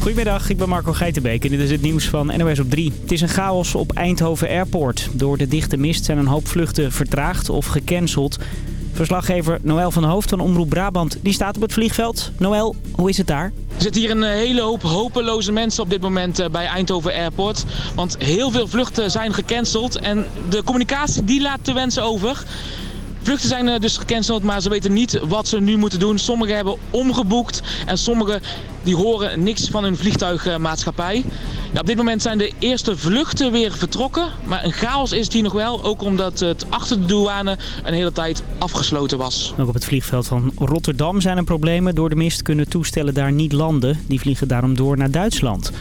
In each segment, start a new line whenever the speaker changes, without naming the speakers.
Goedemiddag, ik ben Marco Geitenbeek en dit is het nieuws van NOS op 3. Het is een chaos op Eindhoven Airport. Door de dichte mist zijn een hoop vluchten vertraagd of gecanceld. Verslaggever Noël van Hoofd van Omroep Brabant die staat op het vliegveld. Noël, hoe is het daar?
Er zitten hier een eh, hele hoop hopeloze mensen op dit moment eh, bij Eindhoven Airport. Want heel veel vluchten zijn gecanceld en de communicatie die laat te wensen over. Vluchten zijn eh, dus gecanceld, maar ze weten niet wat ze nu moeten doen. Sommigen hebben omgeboekt en sommigen die horen niks van hun vliegtuigmaatschappij. Ja, op dit moment zijn de eerste vluchten weer vertrokken, maar een chaos is hier nog wel. Ook omdat het achter de douane een hele tijd afgesloten was.
Ook op het vliegveld van Rotterdam zijn er problemen. Door de mist kunnen toestellen daar niet landen. Die vliegen daarom door naar Duitsland.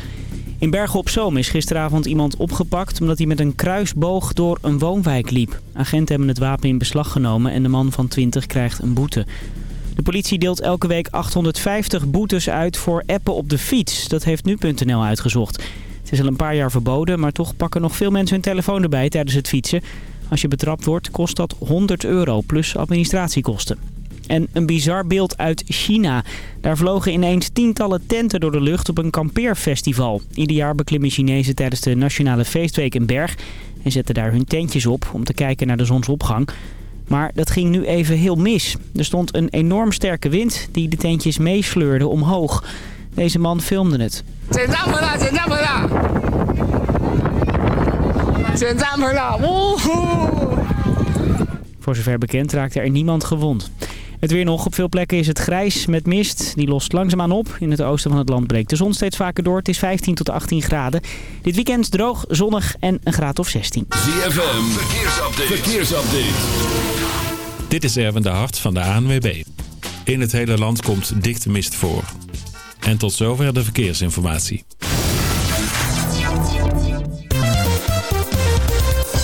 In Bergen op Zoom is gisteravond iemand opgepakt omdat hij met een kruisboog door een woonwijk liep. Agenten hebben het wapen in beslag genomen en de man van 20 krijgt een boete. De politie deelt elke week 850 boetes uit voor appen op de fiets. Dat heeft nu.nl uitgezocht. Het is al een paar jaar verboden, maar toch pakken nog veel mensen hun telefoon erbij tijdens het fietsen. Als je betrapt wordt, kost dat 100 euro plus administratiekosten. En een bizar beeld uit China. Daar vlogen ineens tientallen tenten door de lucht op een kampeerfestival. Ieder jaar beklimmen Chinezen tijdens de Nationale Feestweek een berg... en zetten daar hun tentjes op om te kijken naar de zonsopgang. Maar dat ging nu even heel mis. Er stond een enorm sterke wind die de tentjes meesleurde omhoog. Deze man filmde het. Voor zover bekend raakte er niemand gewond. Het weer nog. Op veel plekken is het grijs met mist. Die lost langzaamaan op. In het oosten van het land breekt de zon steeds vaker door. Het is 15 tot 18 graden. Dit weekend droog, zonnig en een graad of 16.
ZFM, verkeersupdate. verkeersupdate.
Dit is Erwin de Hart van de ANWB. In het hele land komt dichte mist voor. En tot zover de verkeersinformatie.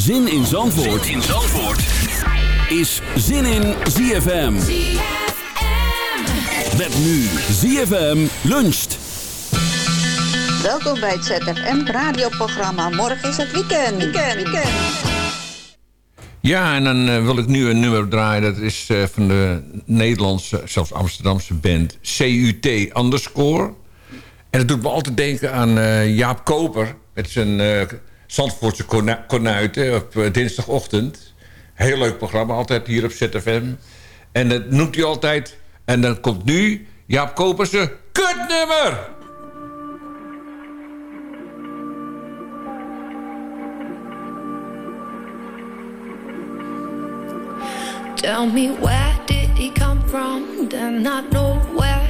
Zin in Zandvoort, in Zandvoort. is Zin in ZFM. Met nu ZFM luncht.
Welkom bij het ZFM radioprogramma. Morgen is het weekend. Weekend, weekend.
Ja, en dan eh, wil ik nu een nummer draaien. Dat is eh, van de Nederlandse, zelfs Amsterdamse band CUT underscore. En dat doet me altijd denken aan eh, Jaap Koper... met zijn eh Zandvoortse konu- konuiten op eh, dinsdagochtend. Heel leuk programma, altijd hier op ZFM. En dat noemt hij altijd... En dan komt nu Jaap Koper's kutnummer!
Tell me where did he come from? Then I know where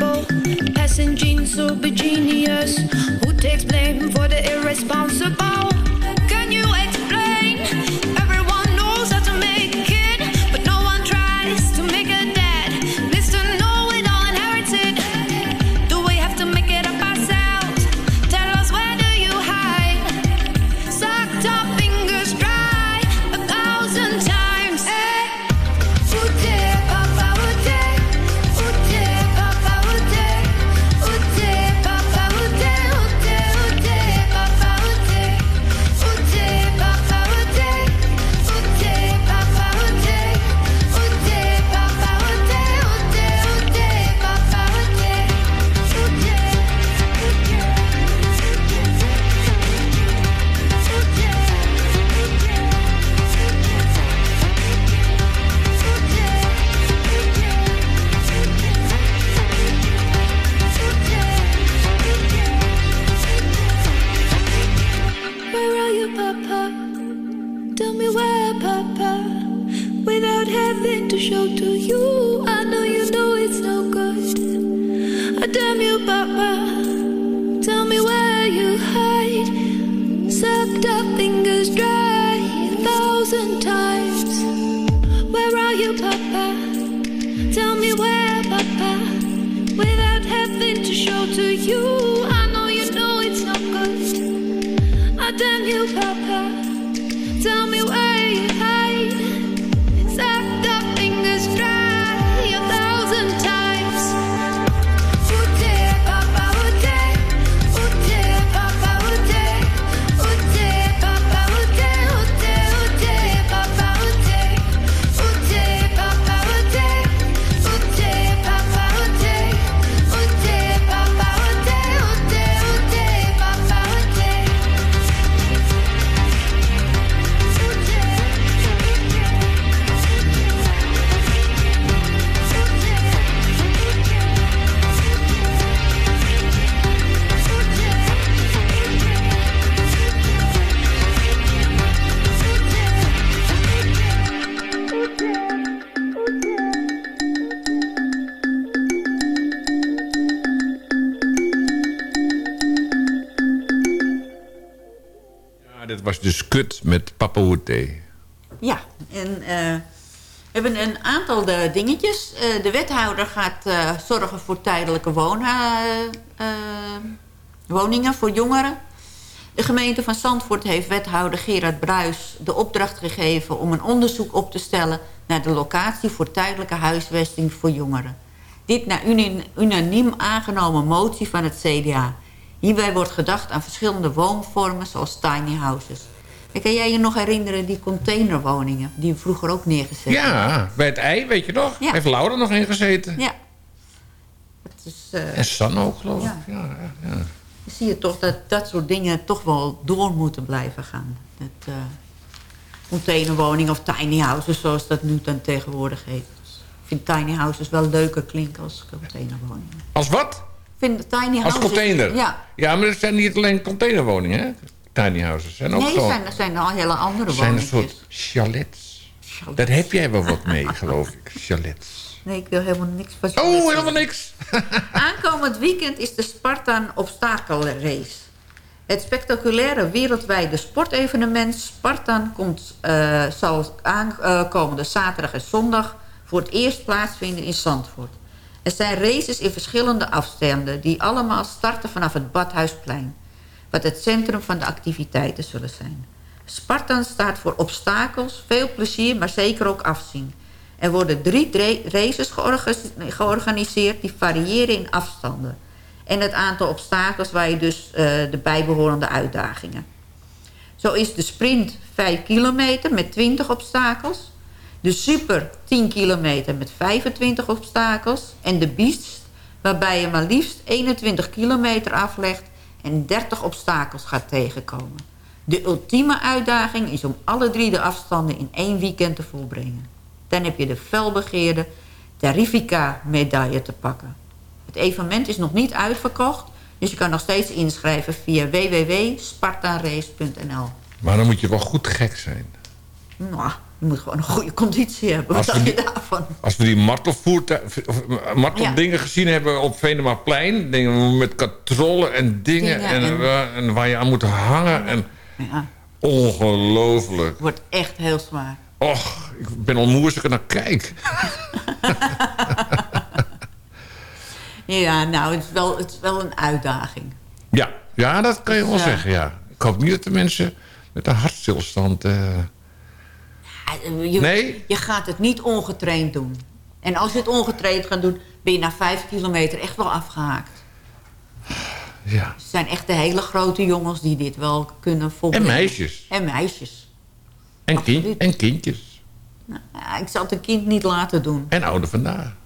Admirable? Passing will be genius. Who takes blame for the irresponsible?
Was dus kut met Papa Hoete.
Ja, en eh, we hebben een aantal de dingetjes. Eh, de wethouder gaat eh, zorgen voor tijdelijke eh, woningen voor jongeren. De gemeente van Zandvoort heeft wethouder Gerard Bruis de opdracht gegeven... om een onderzoek op te stellen naar de locatie voor tijdelijke huisvesting voor jongeren. Dit na unaniem aangenomen motie van het CDA. Hierbij wordt gedacht aan verschillende woonvormen zoals tiny houses. En kan jij je nog herinneren die containerwoningen... die we vroeger ook neergezet?
Ja, bij het ei, weet je nog?
Ja.
Heeft Laura nog in gezeten.
Ja. Het is, eh,
En San ook, geloof ik.
Ja.
Ja, ja,
dan zie je toch dat dat soort dingen toch wel door moeten blijven gaan. Eh containerwoningen of tiny houses, zoals dat nu dan tegenwoordig heet. Dus ik vind tiny houses wel leuker klinken als containerwoningen.
Als wat?
Vind tiny
Als
houses...
container?
Ja.
Ja, maar het zijn niet alleen containerwoningen, hè? Tiny houses. Zijn ook
Nee,
zo.
zijn, er zijn al hele andere
Het zijn een soort chalets. Daar heb jij wel wat mee, geloof ik. Chalets.
Nee, ik wil helemaal niks van
Oh, helemaal niks.
Aankomend weekend is de Spartan Obstakelrace. Het spectaculaire wereldwijde sportevenement Spartan komt, eh, zal aankomende zaterdag en zondag voor het eerst plaatsvinden in Zandvoort. Er zijn races in verschillende afstanden die allemaal starten vanaf het Badhuisplein, wat het centrum van de activiteiten zullen zijn. Spartan staat voor obstakels, veel plezier, maar zeker ook afzien. Er worden drie races georga- georganiseerd die variëren in afstanden. En het aantal obstakels waar je dus eh, de bijbehorende uitdagingen. Zo is de sprint 5 kilometer met 20 obstakels. De Super 10 kilometer met 25 obstakels. En de Beast, waarbij je maar liefst 21 kilometer aflegt en 30 obstakels gaat tegenkomen. De ultieme uitdaging is om alle drie de afstanden in één weekend te volbrengen. Dan heb je de felbegeerde terrifica-medaille te pakken. Het evenement is nog niet uitverkocht, dus je kan nog steeds inschrijven via www.spartanrace.nl.
Maar dan moet je wel goed gek zijn.
Je moet gewoon een goede conditie hebben. Wat dacht je daarvan?
Als we die marteldingen dingen gezien hebben op Venemaplein... Dingen met katrollen en dingen, en, eh, en, waar je aan moet hangen. En,
ja.
Ongelooflijk.
Wordt echt heel zwaar.
Och, ik ben onmoerstig naar kijk.
ja, nou, het is, wel, het is wel een uitdaging.
Ja, ja dat kan je wel zeggen, ja. Ik hoop niet dat de mensen met een hartstilstand... Eh, eh, eh,
je,
nee?
je gaat het niet ongetraind doen. En als je het ongetraind gaat doen, ben je na vijf kilometer echt wel afgehaakt.
Ja.
Het zijn echt de hele grote jongens die dit wel kunnen
volgen.
En
meisjes.
En meisjes.
En, kind, en kindjes.
Nou, ik zal het een kind niet laten doen.
En ouder vandaag.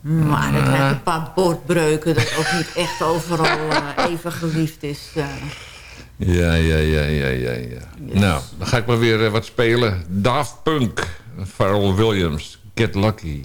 Maar het
zijn
ah. een paar bordbreuken dat ook niet echt overal eh, even geliefd is.
Ja, ja, ja, ja, ja. ja. Nou, dan ga ik maar weer eh, wat spelen. Daft Punk, Pharrell Williams, Get Lucky.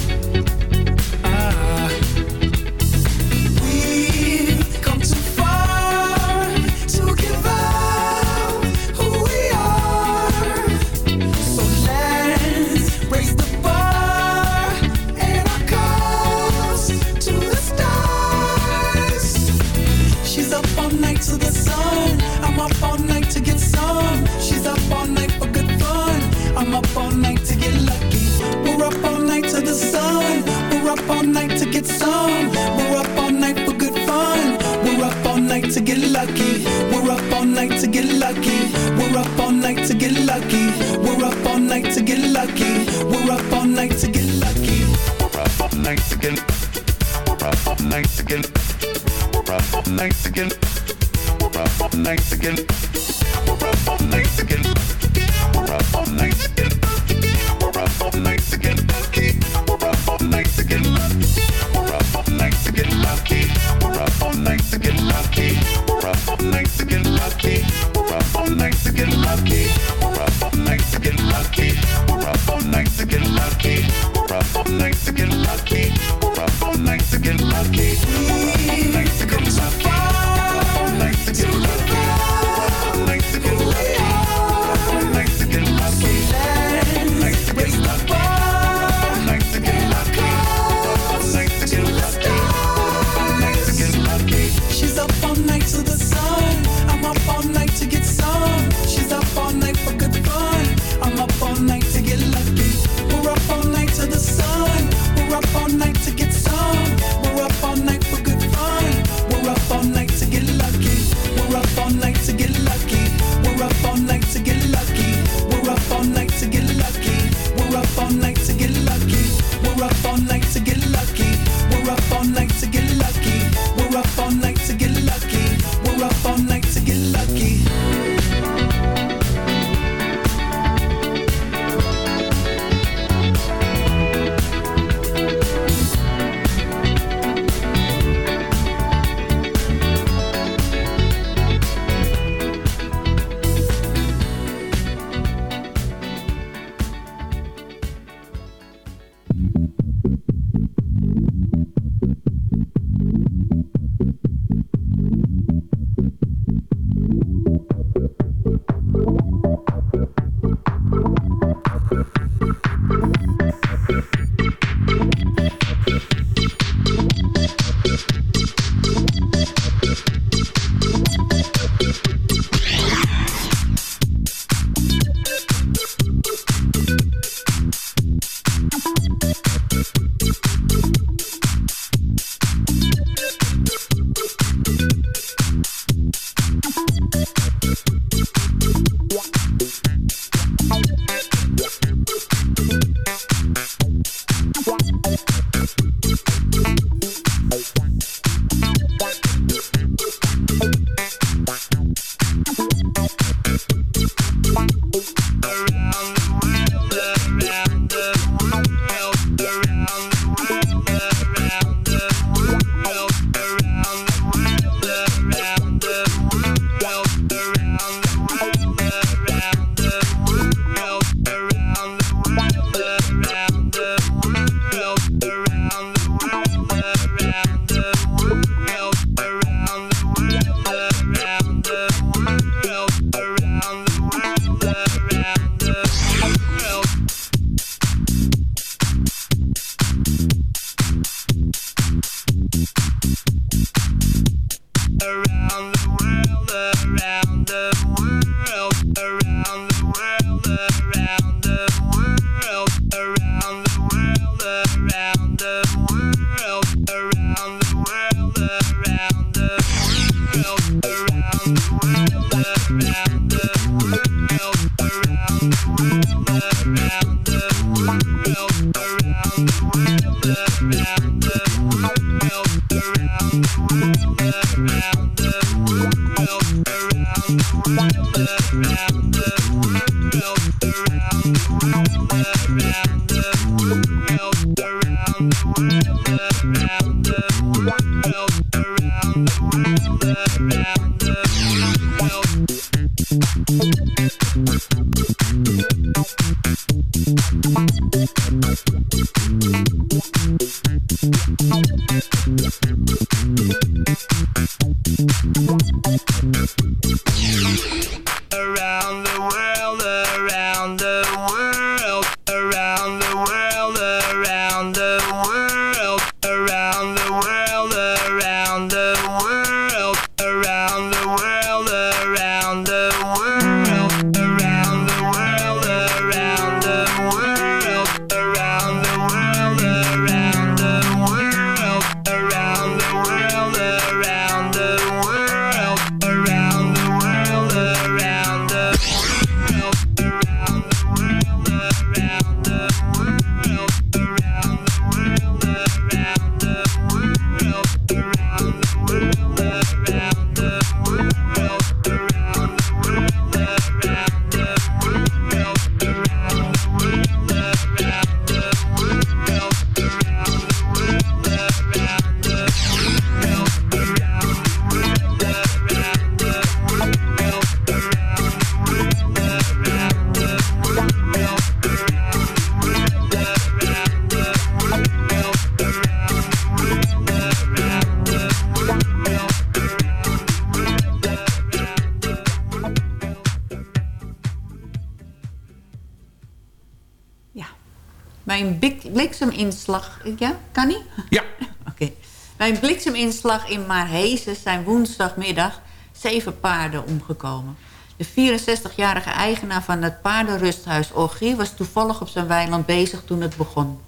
Blikseminslag... Ja, kan niet?
Ja.
Oké. Bij een blikseminslag in Maarhezen zijn woensdagmiddag zeven paarden omgekomen. De 64-jarige eigenaar van het paardenrusthuis Orgie... was toevallig op zijn weiland bezig toen het begon.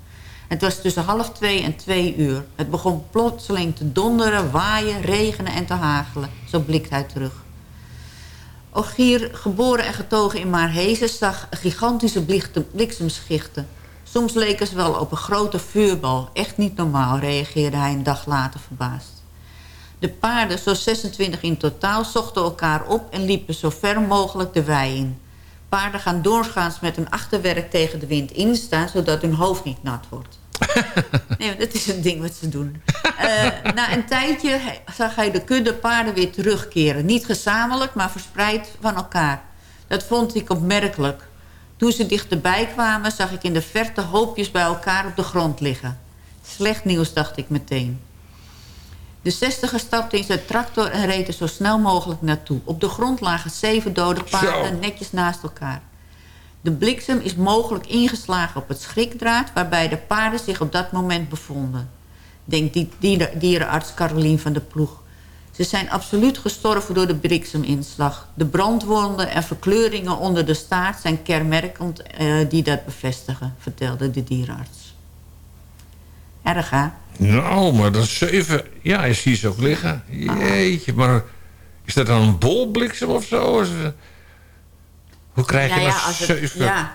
Het was tussen half twee en twee uur. Het begon plotseling te donderen, waaien, regenen en te hagelen. Zo blikt hij terug. Ogier, geboren en getogen in Maarhezen, zag gigantische bliksemschichten. Soms leken ze wel op een grote vuurbal. Echt niet normaal, reageerde hij een dag later verbaasd. De paarden, zo'n 26 in totaal, zochten elkaar op en liepen zo ver mogelijk de wei in. Paarden gaan doorgaans met hun achterwerk tegen de wind instaan... zodat hun hoofd niet nat wordt. Nee, dat is een ding wat ze doen. Eh, na een tijdje zag hij de kudde paarden weer terugkeren. Niet gezamenlijk, maar verspreid van elkaar. Dat vond ik opmerkelijk. Toen ze dichterbij kwamen, zag ik in de verte hoopjes bij elkaar op de grond liggen. Slecht nieuws, dacht ik meteen. De zestiger stapte in zijn tractor en reed er zo snel mogelijk naartoe. Op de grond lagen zeven dode paarden
Zo.
netjes naast elkaar. De bliksem is mogelijk ingeslagen op het schrikdraad... waarbij de paarden zich op dat moment bevonden. Denkt die dier- dierenarts Carolien van der Ploeg. Ze zijn absoluut gestorven door de blikseminslag. De brandwonden en verkleuringen onder de staart zijn kenmerkend eh, die dat bevestigen, vertelde de dierenarts. Erg, hè?
Nou, maar dat is zeven... Ja, je ziet ze ook liggen. Jeetje, maar is dat dan een bolbliksem of zo? Hoe krijg je
Nou
dat
ja, als het-
zeven...
ja,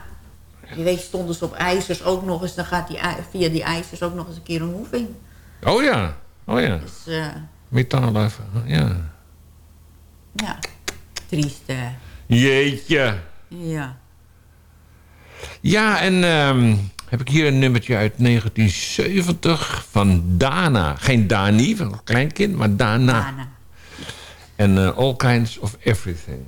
je weet, stonden ze op ijzers ook nog eens... dan gaat die, via die ijzers ook nog eens een keer een hoeving.
Oh ja, oh ja.
Dus eh,
Metaal even, ja.
ja, triest. eh.
Jeetje.
ja.
Ja, en ehm, heb ik hier een nummertje uit 1970 van Dana. Geen Dani, van een kleinkind, maar Dana.
Dana.
En eh, All Kinds of Everything.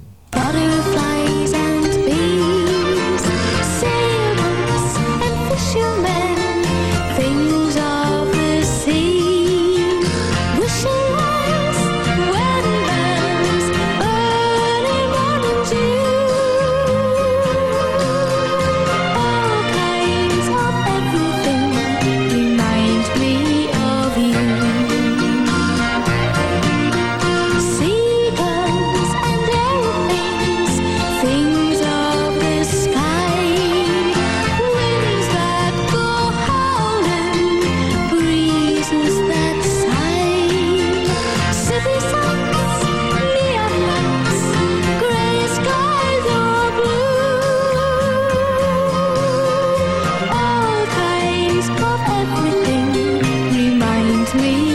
me.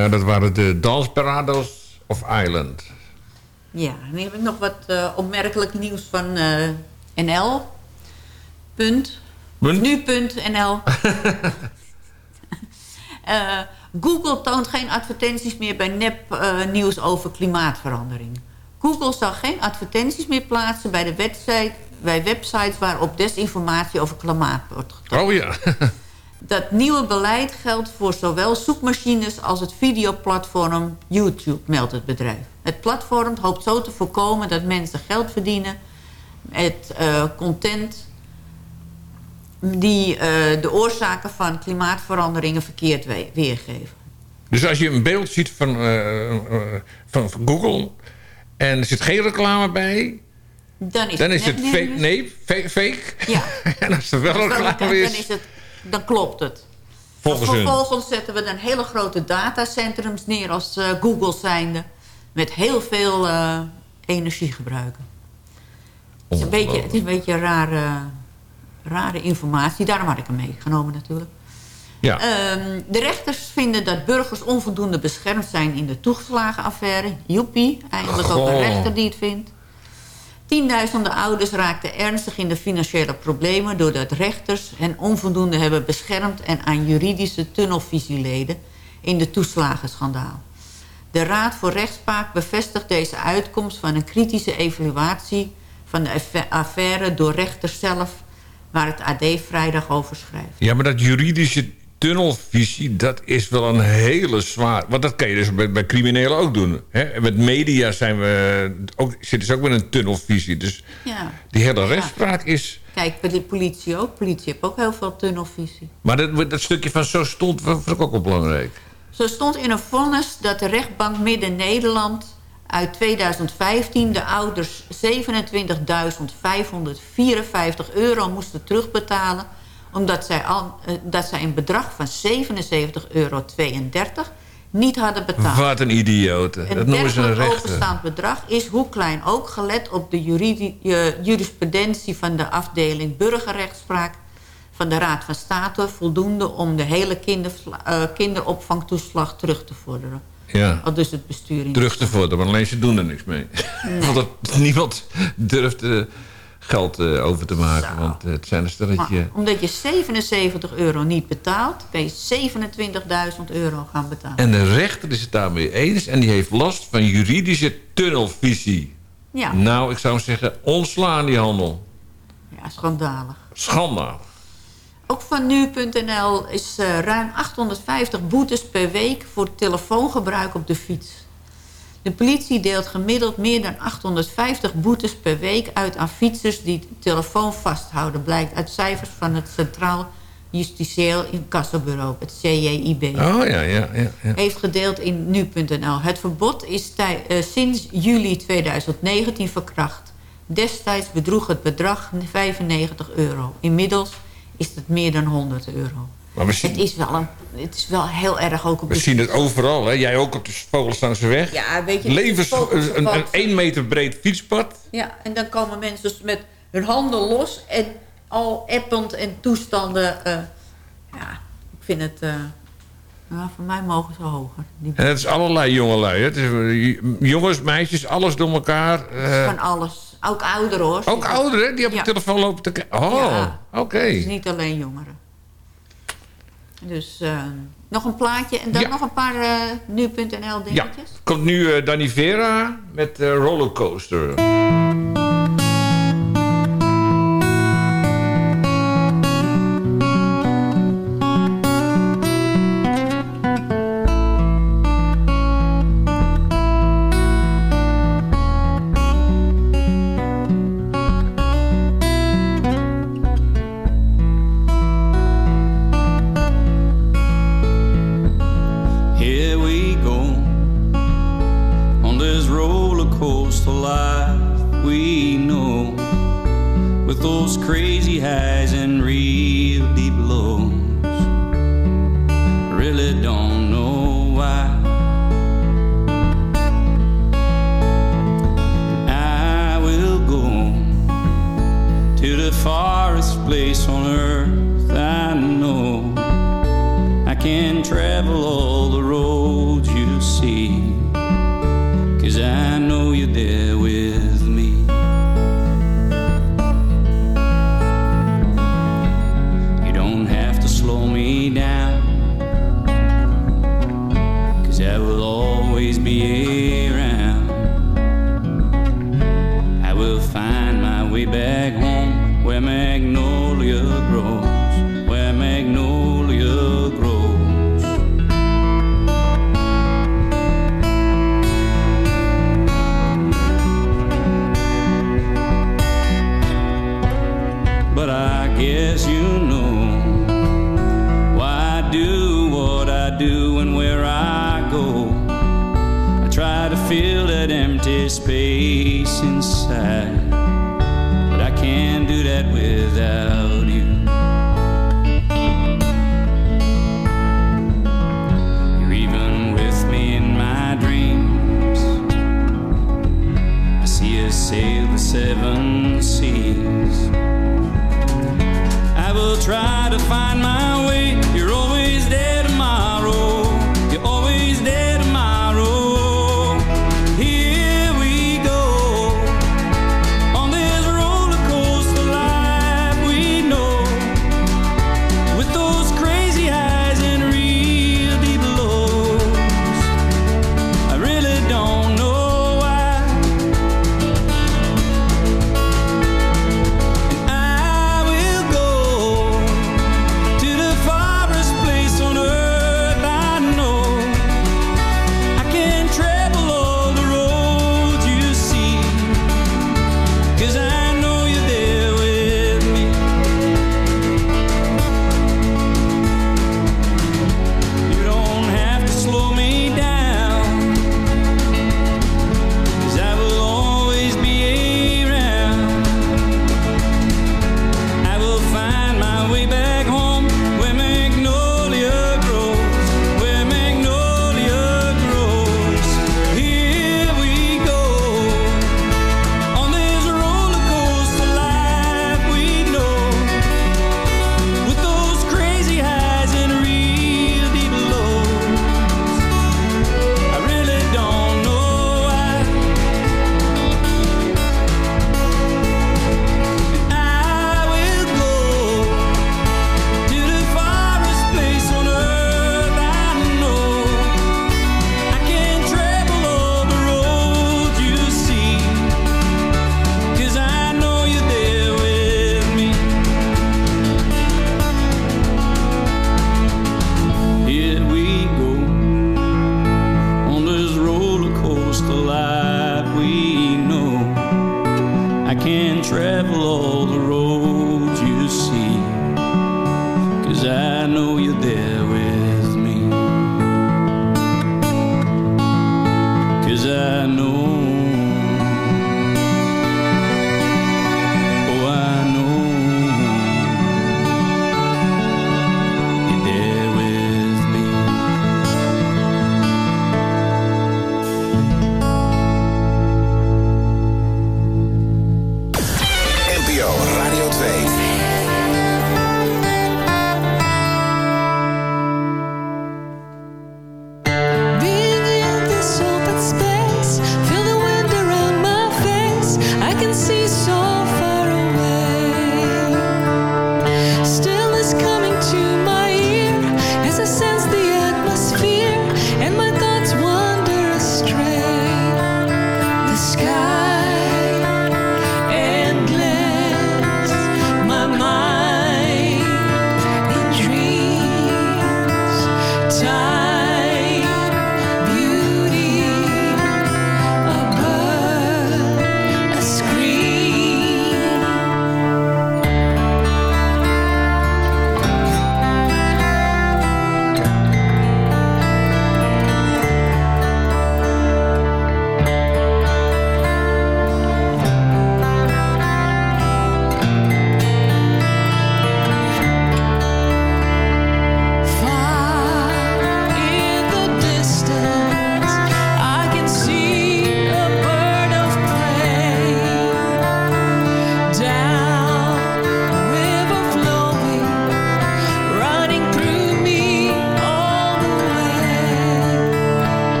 Ja, dat waren de Dansparados of Island.
Ja, en dan heb ik nog wat eh, opmerkelijk nieuws van eh, NL. Punt.
Punt?
Nu.nl. Eh, Google toont geen advertenties meer bij nep-nieuws over klimaatverandering. Google zal geen advertenties meer plaatsen bij, de website, bij websites waarop desinformatie over klimaat wordt getoond.
Oh ja.
Dat nieuwe beleid geldt voor zowel zoekmachines als het videoplatform YouTube, meldt het bedrijf. Het platform hoopt zo te voorkomen dat mensen geld verdienen met eh, content die eh, de oorzaken van klimaatveranderingen verkeerd we- weergeven.
Dus als je een beeld ziet van, eh, van, van Google... en er zit geen reclame bij...
Dan is
dan
het
is het fake. Nee, fake. fake.
Ja.
en als er wel
Dan,
reclame
dan
is...
is het, dan klopt het.
Volgens hun.
Vervolgens zetten we dan hele grote datacentrums neer als eh, Google zijnde. Met heel veel eh, energie gebruiken. Het is een beetje, het is een beetje rare, rare informatie. Daarom had ik hem meegenomen natuurlijk.
Ja.
Ehm, de rechters vinden dat burgers onvoldoende beschermd zijn in de toeslagenaffaire. Joepie, eindelijk ook een
Goh.
rechter die het vindt. Tienduizenden ouders raakten ernstig in de financiële problemen... doordat rechters hen onvoldoende hebben beschermd... en aan juridische tunnelvisie leden in de toeslagenschandaal. De Raad voor Rechtspraak bevestigt deze uitkomst van een kritische evaluatie... van de affa- affaire door rechters zelf... waar het AD vrijdag over schrijft.
Ja, maar dat juridische tunnelvisie, dat is wel een hele zwaar... Want dat kan je dus bij, bij criminelen ook doen. Hè? En met media zijn we ook, zitten ze ook met een tunnelvisie. Dus
Ja.
die hele rechtspraak is...
Kijk, bij de politie ook. Politie heeft ook heel veel tunnelvisie.
Maar dat, dat stukje van zo stond vond ik ook wel belangrijk.
Zo stond in een vonnis dat de rechtbank Midden-Nederland uit 2015 de ouders 27.554 euro moesten terugbetalen... omdat zij, al, eh, dat zij een bedrag van 77,32 euro niet hadden betaald.
Wat een idioten. Dat noemen ze een rechter.
overstaand bedrag is, hoe klein ook, gelet op de eh, jurisprudentie van de afdeling burgerrechtspraak van de Raad van State voldoende om de hele kindervla- eh, kinderopvangtoeslag terug te vorderen.
Ja.
Al dus het bestuur
Terug te vorderen, maar alleen ze doen er niks mee. Want dat, niemand durft geld eh, over te maken. Want eh, het zijn een stelletje...
Maar omdat je 77 euro niet betaalt, ben je 27.000 euro gaan betalen.
En de rechter is het daarmee eens en die heeft last van juridische tunnelvisie.
Ja.
Nou, ik zou zeggen, ontslaan die handel.
Ja, schandalig.
Schandalig.
Ook van nu.nl is eh, ruim 850 boetes per week voor telefoongebruik op de fiets. De politie deelt gemiddeld meer dan 850 boetes per week uit aan fietsers die de telefoon vasthouden. Blijkt uit cijfers van het Centraal Justitieel Incassobureau, het CJIB.
Oh ja, ja, ja. ja.
Heeft gedeeld in nu.nl. Het verbod is eh, sinds juli 2019 verkracht. Destijds bedroeg het bedrag 95 euro. Inmiddels is het meer dan 100 euro.
Maar we zien,
Het is wel, een, het is wel heel erg ook op
we
de
zien het overal, hè? Jij ook op de Vogelstaanse weg.
Ja, weet je,
Levens, een, een
pad.
1 meter breed fietspad.
Ja, en dan komen mensen dus met hun handen los en al append en toestanden. eh, ja, ik vind het... nou, voor mij mogen ze hoger. Die
En het is allerlei jongelui. Hè? Het is, eh, jongens, meisjes, alles door elkaar.
van alles. Ook ouderen hoor.
ook ouderen die op
Ja.
de telefoon lopen te kijken. Oh,
Ja.
oké.
Het is niet alleen jongeren. Dus eh, nog een plaatje en dan
Ja.
nog een paar eh, nu.nl
Ja,
dingetjes.
komt nu eh Danny Vera met Rollercoaster.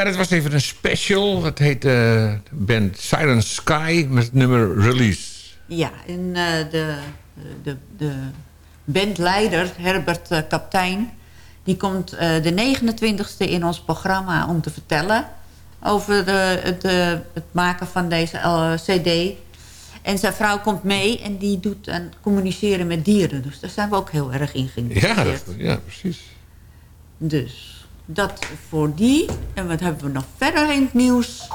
Ja, dat was even een special. Dat heet eh, de band Silent Sky met het nummer Release.
Ja, en eh, de, de, de bandleider Herbert eh, Kaptein... die komt de 29e in ons programma om te vertellen... over de, het, eh, het maken van deze cd. En zijn vrouw komt mee en die doet aan communiceren met dieren. Dus daar zijn we ook heel erg in
Ja,
geïnteresseerd.
dat- ja, precies.
Dus dat voor die. En wat hebben we nog verder in het nieuws?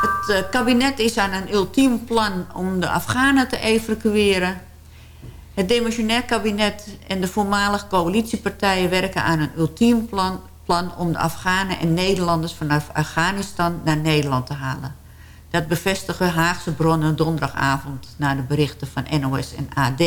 Het eh, kabinet is aan een ultiem plan om de Afghanen te evacueren. Het demissionair kabinet en de voormalige coalitiepartijen werken aan een ultiem plan, plan om de Afghanen en Nederlanders vanaf Afghanistan naar Nederland te halen. Dat bevestigen Haagse bronnen donderdagavond na de berichten van NOS en AD.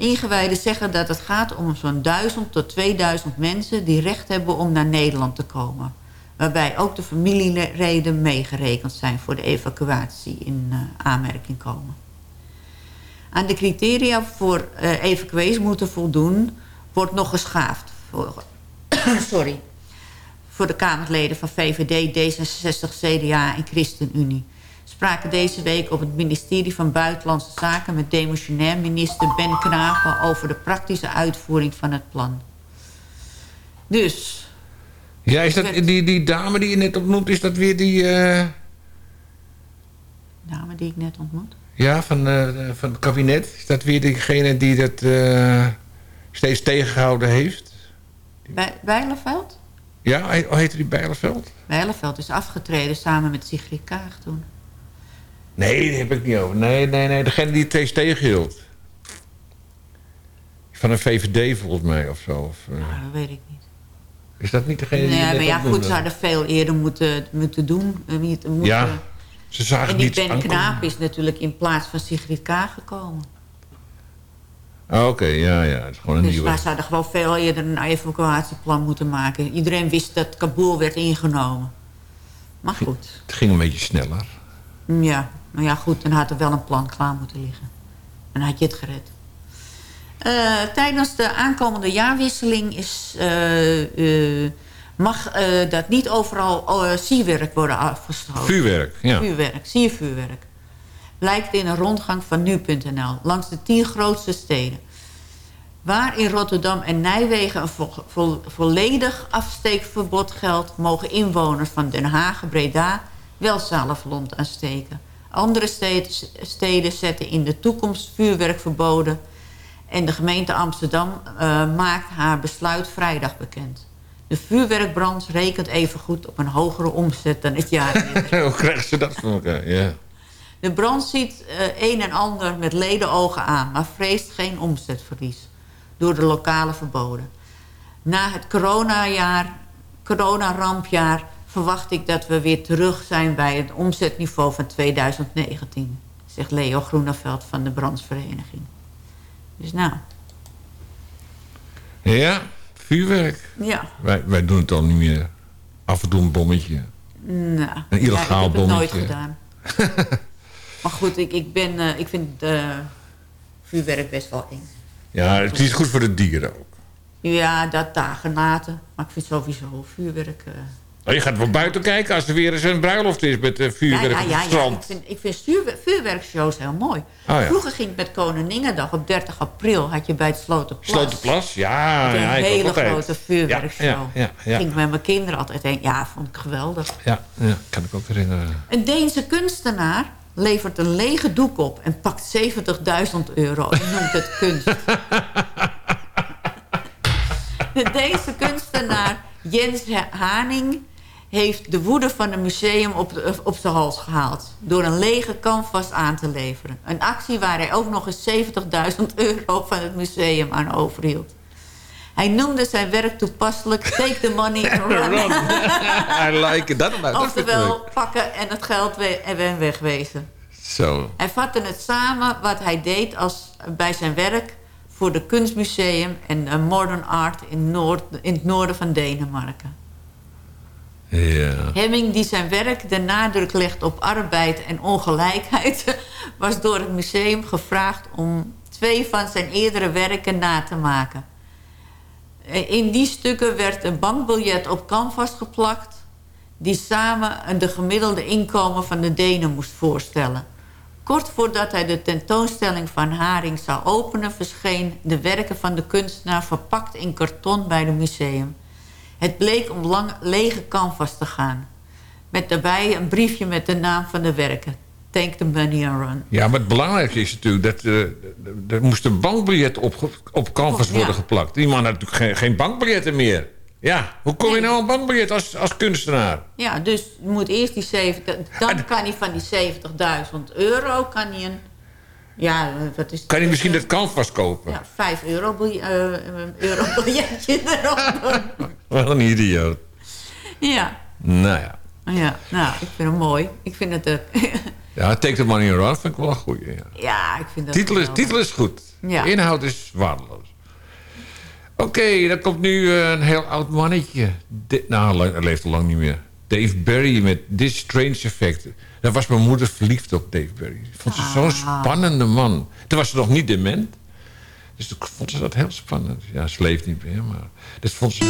Ingewijden zeggen dat het gaat om zo'n 1000 tot 2000 mensen... die recht hebben om naar Nederland te komen. Waarbij ook de familieleden meegerekend zijn... voor de evacuatie in eh, aanmerking komen. Aan de criteria voor eh evacuees moeten voldoen... wordt nog geschaafd. Voor, sorry. Voor de Kamerleden van VVD, D66, CDA en ChristenUnie spraken deze week op het ministerie van Buitenlandse Zaken... met demissionair minister Ben Knapen over de praktische uitvoering van het plan. Dus,
Ja, is dat, die, die dame die je net ontmoet, is dat weer die... eh,
dame die ik net ontmoet.
ja, van, eh, van het kabinet? Is dat weer diegene die dat eh, steeds tegengehouden heeft?
Bij Bijleveld?
Ja, heette die Bijleveld?
Bijleveld is afgetreden samen met Sigrid Kaag toen.
Nee, die heb ik niet over. Nee, nee, nee. Degene die het steeds tegenhield. Van een VVD volgens mij of zo. Of, eh,
Nou, dat weet ik niet.
is dat niet degene die je
Nee, maar ja, goed, ze hadden veel eerder moeten, moeten doen. eh, niet- moeten-
Ja, ze zagen
en die Ben
aankomen.
Knaap is natuurlijk in plaats van Sigrid Kaag gekomen.
Ah, Oké, ja, ja. Het is gewoon een
Dus
nieuwe.
wij zouden gewoon veel eerder een evacuatieplan moeten maken. Iedereen wist dat Kabul werd ingenomen. Maar goed,
Het ging een beetje sneller.
Ja. Maar ja, goed, dan had er wel een plan klaar moeten liggen. Dan had je het gered. Eh, tijdens de aankomende jaarwisseling is, eh, eh, mag dat niet overal sierwerk worden afgestoten.
Vuurwerk, ja.
Vuurwerk, siervuurwerk. Blijkt in een rondgang van nu.nl langs de tien grootste steden. Waar in Rotterdam en Nijmegen een vo- vo- volledig afsteekverbod geldt... mogen inwoners van Den Haag, Breda wel zelf lont aansteken. Andere steden, steden zetten in de toekomst vuurwerkverboden... en de gemeente Amsterdam eh, maakt haar besluit vrijdag bekend. De vuurwerkbrand rekent evengoed op een hogere omzet dan het jaar eerder.
Hoe krijgen ze dat voor elkaar? Ja.
De brand ziet eh, een en ander met ledenogen aan... maar vreest geen omzetverlies door de lokale verboden. Na het coronajaar, coronarampjaar verwacht ik dat we weer terug zijn... bij het omzetniveau van 2019, zegt Leo Groeneveld van de Brandsvereniging. Dus nou,
Ja, vuurwerk.
ja.
Wij, wij doen het al niet meer. Af en toe een bommetje.
Nou,
Een illegaal
ja, ik heb het nooit gedaan. maar goed, ik, ik, ben, eh, ik vind eh, vuurwerk best wel eng.
Ja, het is goed voor de dieren ook.
Ja, dat dagen later. Maar ik vind sowieso vuurwerk... eh,
Oh, je gaat wel buiten kijken als er weer eens een bruiloft is met eh, vuurwerk
ja, ja,
op
ja,
het
ja,
strand.
Ik vind, ik vind vuurwer- vuurwerkshows heel mooi.
Oh, ja.
Vroeger ging het met Koninginnedag op 30 april... had je bij het Slotenplas.
Slotenplas, ja. Ja
een
ik
hele
altijd.
grote vuurwerkshow.
Ja, ja, ja, ja.
Ging ik met mijn kinderen altijd heen. Ja, vond ik geweldig.
Ja, ja, kan ik ook herinneren.
Een Deense kunstenaar levert een lege doek op... en pakt 70.000 euro en noemt het kunst. De Deense kunstenaar Jens Haning heeft de woede van een museum op, de- op zijn hals gehaald... door een lege canvas aan te leveren. Een actie waar hij ook nog eens 70.000 euro van het museum aan overhield. Hij noemde zijn werk toepasselijk... Take the money and run.
I like it. Dat, dat
Oftewel, pakken en het geld we en wegwezen.
Zo.
Hij vatte het samen wat hij deed als, bij zijn werk... voor de Kunstmuseum en eh, Modern Art in, Noord, in het noorden van Denemarken.
Ja.
Hemming, die zijn werk de nadruk legt op arbeid en ongelijkheid... was door het museum gevraagd om twee van zijn eerdere werken na te maken. In die stukken werd een bankbiljet op canvas geplakt... die samen de gemiddelde inkomen van de Denen moest voorstellen. Kort voordat hij de tentoonstelling van Haring zou openen... verscheen de werken van de kunstenaar verpakt in karton bij het museum. Het bleek om lang, lege canvas te gaan. Met daarbij een briefje met de naam van de werken. Take the money and run.
Ja, maar het belangrijkste is natuurlijk dat eh, er moest een bankbiljet op, op canvas
Ja.
worden geplakt. Die man had natuurlijk geen, geen bankbiljetten meer. Ja, hoe kom je nou aan een bankbiljet als, als kunstenaar?
Ja, dus je moet eerst die 70... Dan kan hij van die 70.000 euro... kan hij een... Ja, eh, wat is
Kan je misschien dat canvas kopen?
Ja, 5 euro, eh, een euro biljetje erop.
Wel een idioot.
Ja,
Nou ja.
ja, nou, ik vind hem mooi. Ik vind het... eh,
Ja, Take the Money Around vind ik wel een goeie. Ja.
ja, ik vind dat...
Titel, is, titel is goed.
Ja.
Inhoud is waardeloos. Oké, dan komt nu eh, een heel oud mannetje. Di- nou, hij leeft al lang niet meer. Dave Barry met This Strange Effect. Daar was mijn moeder verliefd op, Dave Barry. Ik vond ze
Ah.
zo'n spannende man. Toen was ze nog niet dement. Dus toen vond ze dat heel spannend. Ja, ze leeft niet meer, maar... Dat vond ze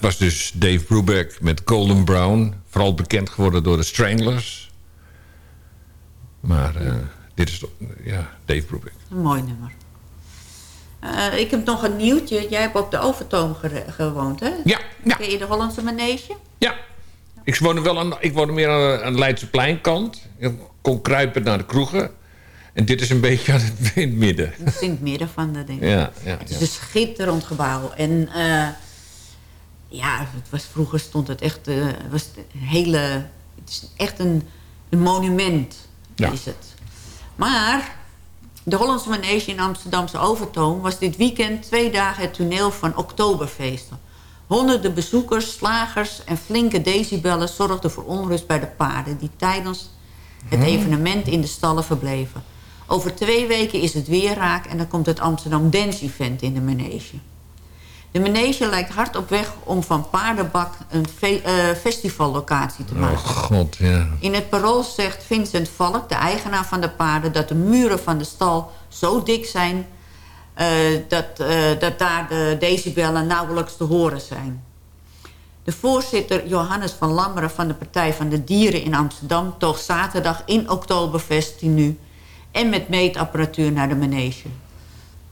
dat was dus Dave Brubeck met Golden Brown. Vooral bekend geworden door de Stranglers. Maar eh, dit is toch- ja, Dave Brubeck.
Een mooi nummer. Eh, ik heb nog een nieuwtje. Jij hebt op de Overtoom gewoond, hè?
Ja, ja.
Ken je de Hollandse manege?
Ik woonde, wel aan, ik woonde meer aan de, aan de Leidse pleinkant. Ik kon kruipen naar de kroegen. En dit is een beetje aan het, in het midden.
Is in het midden van de ding.
Ja, ja,
Het is
ja.
een schitterend gebouw. En eh, ja, het was, vroeger stond het echt... eh, was een hele, het is echt een, een monument,
Ja.
is het. Maar de Hollandse Manege in Amsterdamse Overtoom... was dit weekend twee dagen het toneel van Oktoberfeesten. Honderden bezoekers, slagers en flinke decibellen... zorgden voor onrust bij de paarden... die tijdens het
Hmm.
evenement in de stallen verbleven. Over twee weken is het weer raak... en dan komt het Amsterdam Dance Event in de manege. De manege lijkt hard op weg om van Paardenbak... een fe- eh, festivallocatie te maken.
Oh god, ja.
In het parool zegt Vincent Valk, de eigenaar van de paarden... dat de muren van de stal zo dik zijn... eh, dat, eh, dat daar de decibellen nauwelijks te horen zijn. De voorzitter Johannes van Lammeren van de Partij van de Dieren in Amsterdam... toog zaterdag in Oktoberfest nu... en met meetapparatuur naar de manege.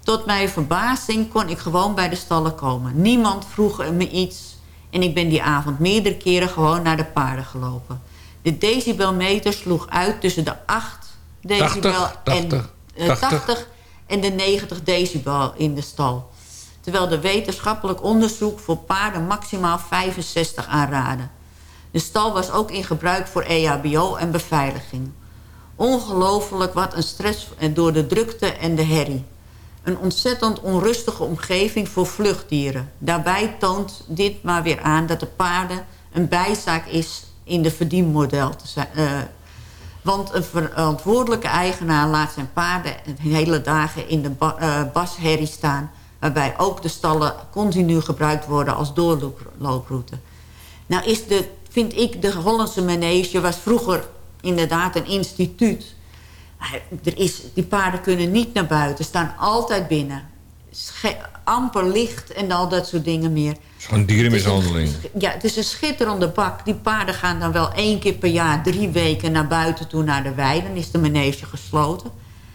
Tot mijn verbazing kon ik gewoon bij de stallen komen. Niemand vroeg me iets en ik ben die avond meerdere keren gewoon naar de paarden gelopen. De decibelmeter sloeg uit tussen de 8 decibel
80,
en
80,
eh,
80.
80 en de 90 decibel in de stal. Terwijl de wetenschappelijk onderzoek voor paarden maximaal 65 aanraden. De stal was ook in gebruik voor EHBO en beveiliging. Ongelooflijk wat een stress door de drukte en de herrie. Een ontzettend onrustige omgeving voor vluchtdieren. Daarbij toont dit maar weer aan dat de paarden een bijzaak is in de verdienmodel te zijn. eh, want een verantwoordelijke eigenaar laat zijn paarden de hele dagen in de ba eh, basherrie staan... waarbij ook de stallen continu gebruikt worden als doorlooproute. Nou is de, vind ik, de Hollandse manege was vroeger inderdaad een instituut. Er is, die paarden kunnen niet naar buiten, staan altijd binnen. Sche- amper licht en al dat soort dingen meer.
Gewoon dierenmishandeling.
Ja, het is een schitterende bak. Die paarden gaan dan wel één keer per jaar, drie weken naar buiten toe naar de wei. Dan is de manege gesloten.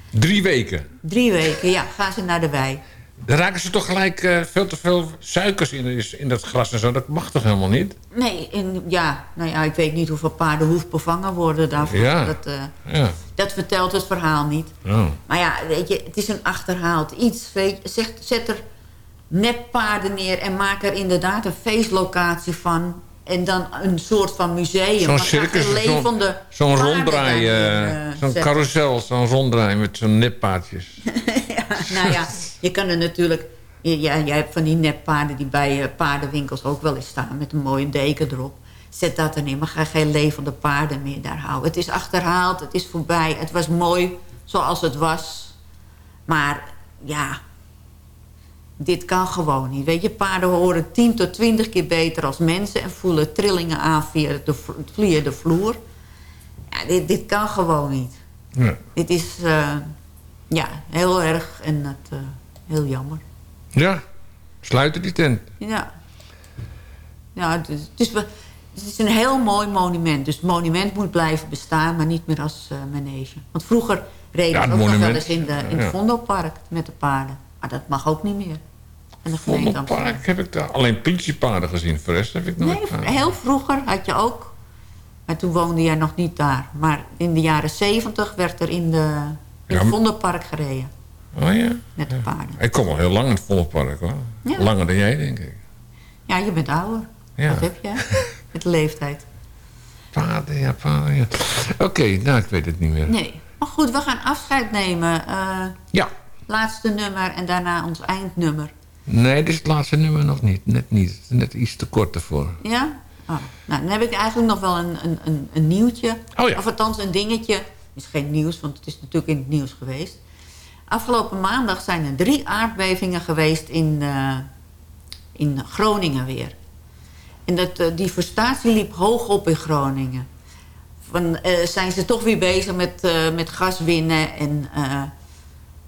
Drie weken.
Drie weken, ja, gaan ze naar de wei.
Dan raken ze toch gelijk eh, veel te veel suikers in, in dat gras en zo. Dat mag toch helemaal niet?
Nee, en ja, nou ja, ik weet niet hoeveel paarden hoeft bevangen worden daarvoor.
Ja.
Dat, eh,
Ja.
dat vertelt het verhaal niet.
Oh.
Maar ja, weet je, het is een achterhaald iets. Weet je, zet, zet er neppaarden neer en maak er inderdaad een feestlocatie van. En dan een soort van museum.
Zo'n circus, zo'n
paarden
ronddraai, eh, zo'n carousel, zo'n ronddraai met zo'n neppaardjes.
nou ja, je kan er natuurlijk... Ja, jij hebt van die neppaarden die bij eh, paardenwinkels ook wel eens staan... met een mooie deken erop. Zet dat erin, maar ga geen levende paarden meer daar houden. Het is achterhaald, het is voorbij. Het was mooi zoals het was. Maar ja, dit kan gewoon niet. Weet je, paarden horen 10 tot 20 keer beter als mensen... en voelen trillingen aan via de, via de vloer. Ja, dit, dit kan gewoon niet.
Ja.
Dit is eh, ja, heel erg en eh, heel jammer.
ja, sluiten die tent.
Ja, ja het, is, het, is, een heel mooi monument. Dus het monument moet blijven bestaan, maar niet meer als eh, manege. Want vroeger reden
Ja,
we ook nog wel eens in, de, in
Ja.
het Vondelpark met de paarden. Maar dat mag ook niet meer. En de gemeente Amsterdam.
heb ik daar alleen politiepaarden gezien. Voor de rest heb ik nooit...
Nee, heel vroeger had je ook. Maar toen woonde jij nog niet daar. Maar in de jaren zeventig werd er in, de, in
Ja,
het Vondelpark gereden.
Oh ja?
Met de paarden.
Ik kom al heel lang in het Vondelpark hoor.
Ja.
Langer dan jij denk ik.
Ja, je bent ouder.
Ja.
Wat heb jij? Met de leeftijd.
Paarden, ja, paarden, ja. Oké, nou ik weet het niet meer.
Nee. Maar goed, we gaan afscheid nemen. Eh,
Ja.
Laatste nummer en daarna ons eindnummer.
Nee, dit is het laatste nummer nog niet. Net niet. Net iets te kort ervoor.
Ja? Oh. Nou, dan heb ik eigenlijk nog wel een, een, een, een nieuwtje.
Oh ja.
Of althans een dingetje. Het is geen nieuws, want het is natuurlijk in het nieuws geweest. Afgelopen maandag zijn er drie aardbevingen geweest in, eh, in Groningen weer. En dat, eh, die frustratie liep hoog op in Groningen. Van, eh, zijn ze toch weer bezig met, met gas winnen en...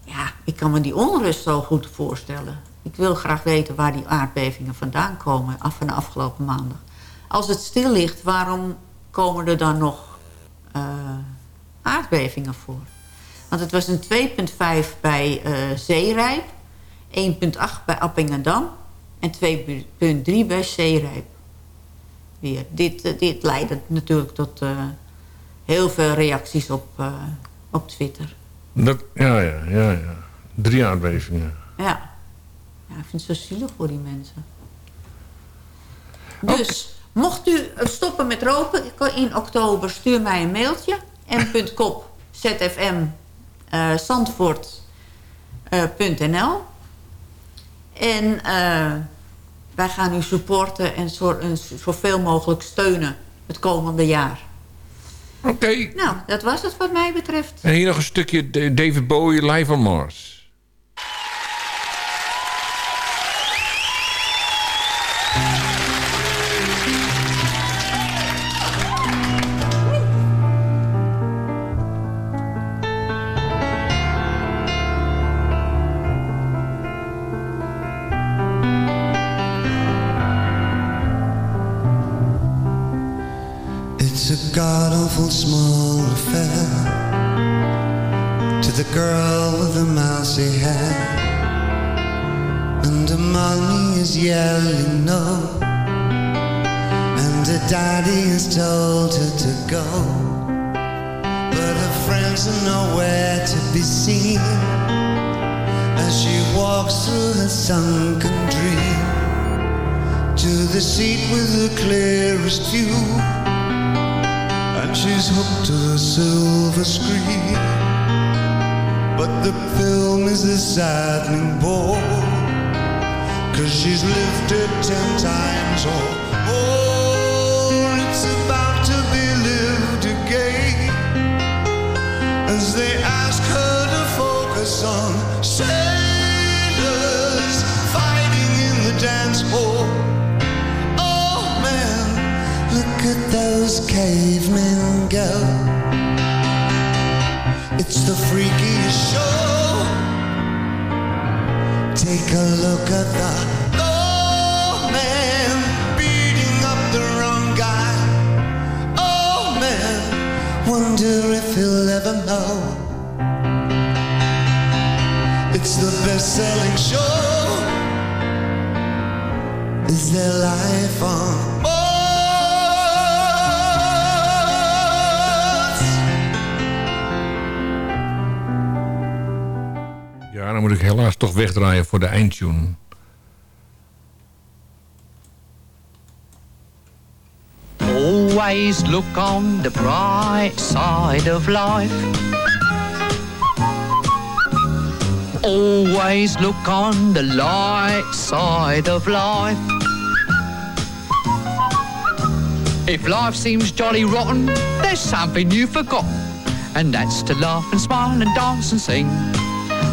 ja, ik kan me die onrust zo goed voorstellen. Ik wil graag weten waar die aardbevingen vandaan komen af van de afgelopen maandag. Als het stil ligt, waarom komen er dan nog aardbevingen voor? Want het was een 2,5 bij eh Zeerijp, 1,8 bij Appingedam en 2,3 bij Zeerijp. Weer. Dit, eh, dit leidde natuurlijk tot eh, heel veel reacties op, op Twitter.
Dat, ja, ja, ja, ja. Drie aardbevingen.
Ja. ja, ik vind het zo zielig voor die mensen. Dus, mocht u stoppen met roken in oktober, stuur mij een mailtje. m.kop, zfm, eh, zandvoort.nl En eh, wij gaan u supporten en zo, en zoveel mogelijk steunen het komende jaar.
Oké.
Nou, dat was het wat mij betreft.
En hier nog een stukje David Bowie live on Mars.
God awful small affair to the girl with the mousy hair, and her mommy is yelling no, and her daddy has told her to go, but her friends are nowhere to be seen. As she walks through her sunken dream to the seat with the clearest view she's hooked to the silver screen. But the film is a saddening bore, cause she's lived it ten times or more. It's about to be lived again as they ask her to focus on sailors fighting in the dance hall. At those cavemen go. It's the freakiest show. Take a look at the oh man beating up the wrong guy. Oh man, wonder if he'll ever know. It's the best-selling show. Is there life on
moet ik helaas toch wegdraaien voor de eindtune.
Always look on the bright side of life. Always look on the light side of life. If life seems jolly rotten, there's something you forgot. And that's to laugh and smile and dance and sing.